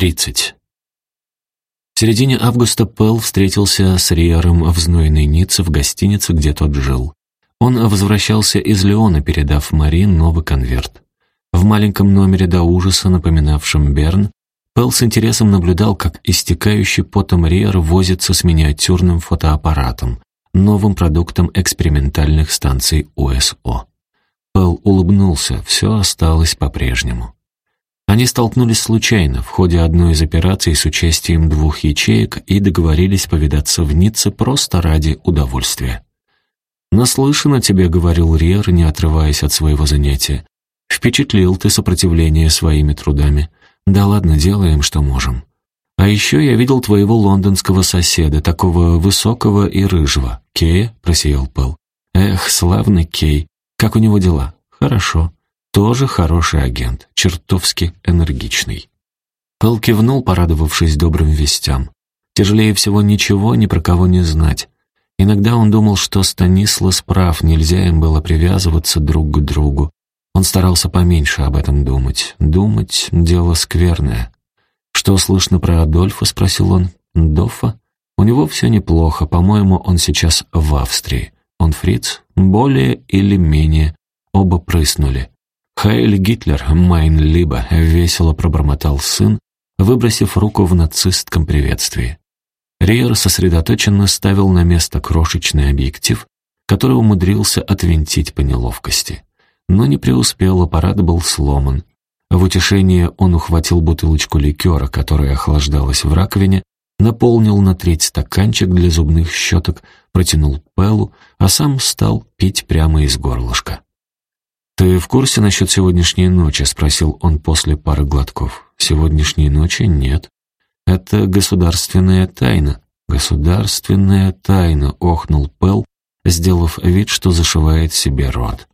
30. В середине августа Пэл встретился с Риером в знойной Ницце в гостинице, где тот жил. Он возвращался из Леона, передав Мари новый конверт. В маленьком номере до ужаса, напоминавшем Берн, Пэл с интересом наблюдал, как истекающий потом Риер возится с миниатюрным фотоаппаратом, новым продуктом экспериментальных станций УСО. Пэл улыбнулся, все осталось по-прежнему. Они столкнулись случайно в ходе одной из операций с участием двух ячеек и договорились повидаться в Ницце просто ради удовольствия. «Наслышан тебе», — говорил Риер, не отрываясь от своего занятия. «Впечатлил ты сопротивление своими трудами. Да ладно, делаем, что можем. А еще я видел твоего лондонского соседа, такого высокого и рыжего. Кея?» — просиял Пэл. «Эх, славный Кей. Как у него дела?» «Хорошо. Тоже хороший агент, чертовски энергичный. Пэл кивнул, порадовавшись добрым вестям. Тяжелее всего ничего, ни про кого не знать. Иногда он думал, что Станислас прав, нельзя им было привязываться друг к другу. Он старался поменьше об этом думать. Думать — дело скверное. «Что слышно про Адольфа?» — спросил он. «Доффа? У него все неплохо. По-моему, он сейчас в Австрии. Он фриц? Более или менее. Оба прыснули. «Heil Hitler, mein Lieber», — весело пробормотал сын, выбросив руку в нацистском приветствии. Риер сосредоточенно ставил на место крошечный объектив, который умудрился отвинтить по неловкости. Но не преуспел, аппарат был сломан. В утешение он ухватил бутылочку ликера, которая охлаждалась в раковине, наполнил на треть стаканчик для зубных щеток, протянул Пеллу, а сам стал пить прямо из горлышка. «Ты в курсе насчет сегодняшней ночи?» — спросил он после пары глотков. «Сегодняшней ночи нет. Это государственная тайна». «Государственная тайна», — охнул Пел, сделав вид, что зашивает себе рот.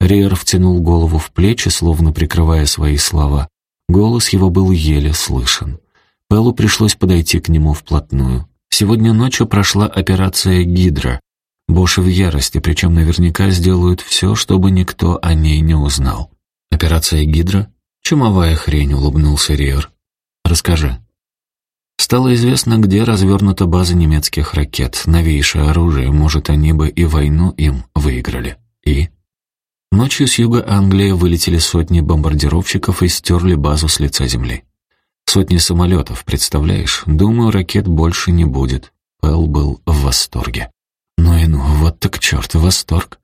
Риер втянул голову в плечи, словно прикрывая свои слова. Голос его был еле слышен. Пелу пришлось подойти к нему вплотную. Сегодня ночью прошла операция «Гидра», Бош в ярости, причем наверняка сделают все, чтобы никто о ней не узнал. «Операция Гидра?» «Чумовая хрень», — улыбнулся Риер. «Расскажи». Стало известно, где развернута база немецких ракет, новейшее оружие, может, они бы и войну им выиграли. И? Ночью с юга Англии вылетели сотни бомбардировщиков и стерли базу с лица земли. Сотни самолетов, представляешь? Думаю, ракет больше не будет. Пэл был в восторге. «Ну и ну, вот так черт, восторг!»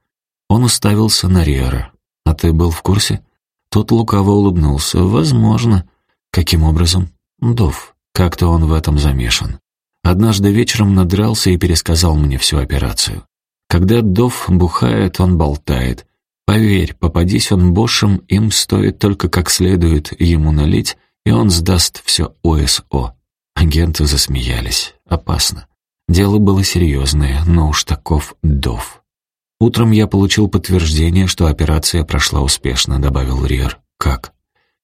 Он уставился на Риера. «А ты был в курсе?» Тот лукаво улыбнулся. «Возможно». «Каким образом?» «Дов. Как-то он в этом замешан. Однажды вечером надрался и пересказал мне всю операцию. Когда Дов бухает, он болтает. Поверь, попадись он бошем, им стоит только как следует ему налить, и он сдаст все ОСО». Агенты засмеялись. «Опасно». Дело было серьезное, но уж таков Дов. «Утром я получил подтверждение, что операция прошла успешно», — добавил Риер. «Как?»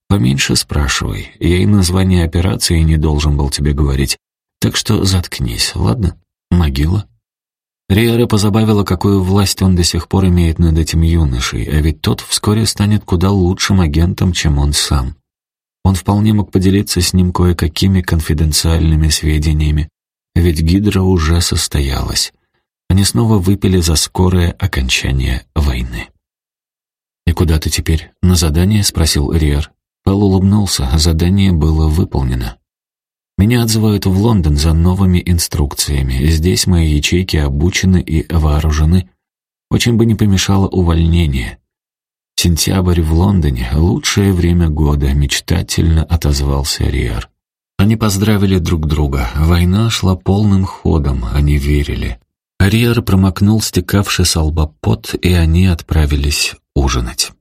«Поменьше спрашивай. Я и название операции не должен был тебе говорить. Так что заткнись, ладно? Могила?» Риера позабавила, какую власть он до сих пор имеет над этим юношей, а ведь тот вскоре станет куда лучшим агентом, чем он сам. Он вполне мог поделиться с ним кое-какими конфиденциальными сведениями, ведь Гидра уже состоялась. Они снова выпили за скорое окончание войны. «И куда ты теперь? На задание?» — спросил Риер. Пэл улыбнулся, задание было выполнено. «Меня отзывают в Лондон за новыми инструкциями. Здесь мои ячейки обучены и вооружены. Очень бы не помешало увольнение. Сентябрь в Лондоне — лучшее время года», — мечтательно отозвался Риер. Они поздравили друг друга. Война шла полным ходом, они верили. Риер промокнул стекавший с лба пот, и они отправились ужинать.